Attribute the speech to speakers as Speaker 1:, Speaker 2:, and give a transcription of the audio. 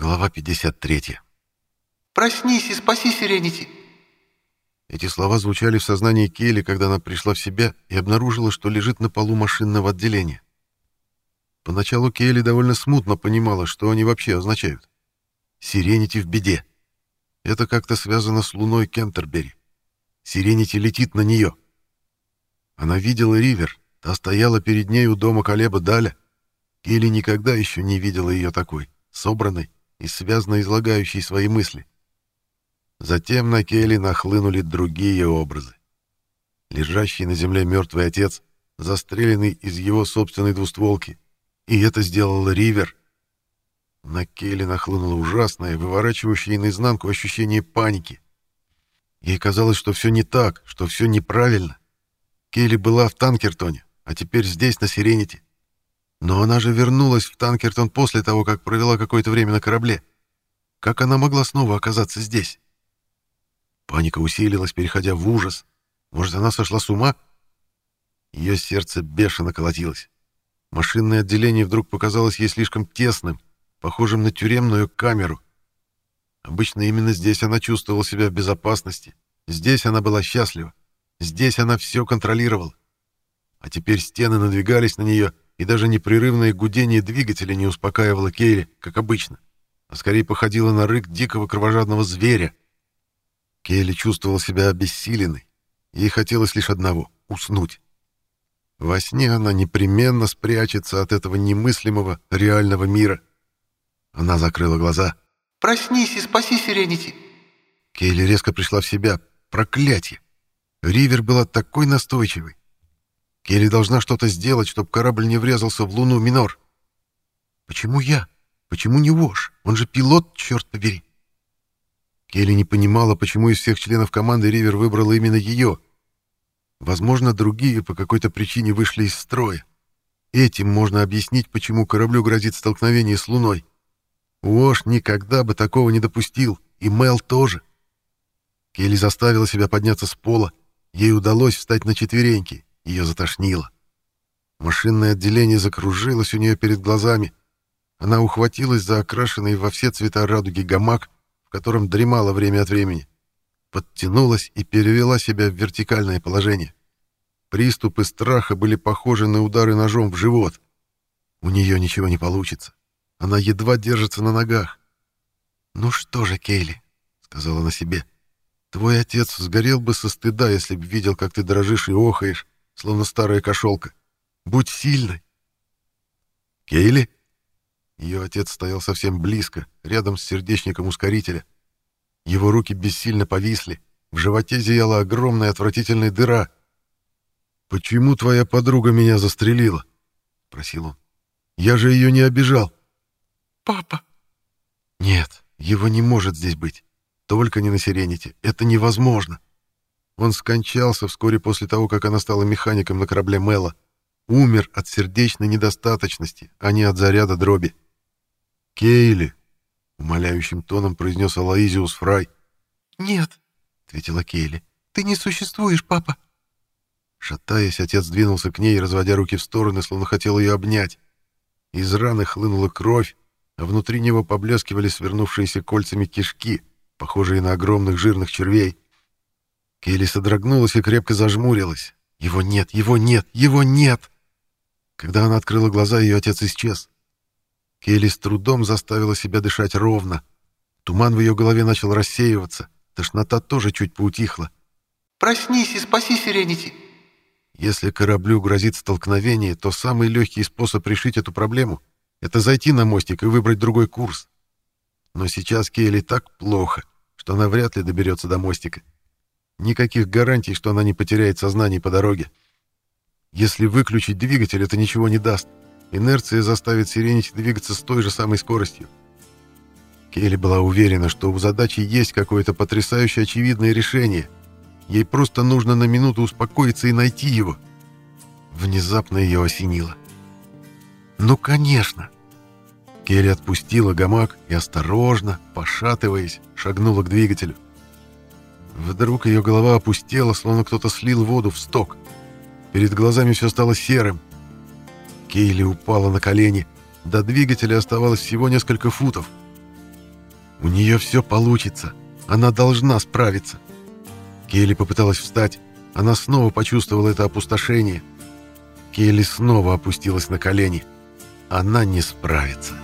Speaker 1: Глава 53.
Speaker 2: «Проснись и спаси Сиренити!»
Speaker 1: Эти слова звучали в сознании Келли, когда она пришла в себя и обнаружила, что лежит на полу машинного отделения. Поначалу Келли довольно смутно понимала, что они вообще означают. «Сиренити в беде». Это как-то связано с луной Кентербери. Сиренити летит на нее. Она видела Ривер, та стояла перед ней у дома Колеба Даля. Келли никогда еще не видела ее такой, собранной и связно излагающей свои мысли. Затем на Келли нахлынули другие образы. Лежащий на земле мертвый отец, застреленный из его собственной двустволки, и это сделал Ривер. На Келли нахлынуло ужасное, выворачивающее наизнанку ощущение паники. Ей казалось, что все не так, что все неправильно. Келли была в Танкертоне, а теперь здесь, на Сирените. Но она же вернулась в Танкертон после того, как провела какое-то время на корабле. Как она могла снова оказаться здесь? Паника усилилась, переходя в ужас. Может, она сошла с ума? Ее сердце бешено колотилось. Машинное отделение вдруг показалось ей слишком тесным, похожим на тюремную камеру. Обычно именно здесь она чувствовала себя в безопасности. Здесь она была счастлива. Здесь она все контролировала. А теперь стены надвигались на нее, и даже непрерывное гудение двигателя не успокаивало Кейли, как обычно, а скорее походило на рык дикого кровожадного зверя. Кейли чувствовала себя обессиленной. Ей хотелось лишь одного — уснуть. Во сне она непременно спрячется от этого немыслимого реального мира. Она закрыла глаза.
Speaker 2: «Проснись и спаси Сиренити!»
Speaker 1: Кейли резко пришла в себя. Проклятие! Ривер была такой настойчивой. Келли должна что-то сделать, чтобы корабль не врезался в луну Минор. Почему я? Почему не Вош? Он же пилот, черт побери. Келли не понимала, почему из всех членов команды Ривер выбрала именно ее. Возможно, другие по какой-то причине вышли из строя. Этим можно объяснить, почему кораблю грозит столкновение с Луной. Уош никогда бы такого не допустил, и Мел тоже. Келли заставила себя подняться с пола. Ей удалось встать на четвереньки, ее затошнило. Машинное отделение закружилось у нее перед глазами. Она ухватилась за окрашенный во все цвета радуги гамак, в котором дремала время от времени. Подтянулась и перевела себя в вертикальное положение. Приступы страха были похожи на удары ножом в живот. У нее ничего не получится. Она едва держится на ногах. «Ну что же, Кейли», — сказала она себе, — «твой отец сгорел бы со стыда, если б видел, как ты дрожишь и охаешь, словно старая кошелка. Будь сильной. Кейли? Ее отец стоял совсем близко, рядом с сердечником ускорителя. Его руки бессильно повисли. В животе зияла огромная отвратительная дыра. «Почему твоя подруга меня застрелила?» — просил он. «Я же ее не обижал».
Speaker 2: «Папа!»
Speaker 1: «Нет, его не может здесь быть. Только не на Сирените. Это невозможно». Он скончался вскоре после того, как она стала механиком на корабле Мэла. Умер от сердечной недостаточности, а не от заряда дроби. «Кейли!» — умоляющим тоном произнес Алаизиус Фрай.
Speaker 2: «Нет», — ответила Кейли, — «ты не существуешь, папа».
Speaker 1: Шатаясь, отец двинулся к ней, разводя руки в стороны, словно хотел ее обнять. Из раны хлынула кровь, а внутри него поблескивали свернувшиеся кольцами кишки, похожие на огромных жирных червей. Келли содрогнулась и крепко зажмурилась. Его нет, его нет, его нет! Когда она открыла глаза, ее отец исчез. Келли с трудом заставила себя дышать ровно. Туман в ее голове начал рассеиваться. Тошнота тоже чуть поутихла.
Speaker 2: «Проснись и спаси Сиренити!»
Speaker 1: Если кораблю грозит столкновение, то самый легкий способ решить эту проблему — это зайти на мостик и выбрать другой курс. Но сейчас Кейли так плохо, что она вряд ли доберется до мостика. Никаких гарантий, что она не потеряет сознание по дороге. Если выключить двигатель, это ничего не даст. Инерция заставит Сиренити двигаться с той же самой скоростью. Келли была уверена, что у задачи есть какое-то потрясающе очевидное решение. Ей просто нужно на минуту успокоиться и найти его. Внезапно ее осенило. «Ну, конечно!» Келли отпустила гамак и осторожно, пошатываясь, шагнула к двигателю. Вдруг ее голова опустела, словно кто-то слил воду в сток. Перед глазами все стало серым. Кейли упала на колени. До двигателя оставалось всего несколько футов. У нее все получится. Она должна справиться. Кейли попыталась встать. Она снова почувствовала это опустошение. Кейли снова опустилась на колени. Она не справится.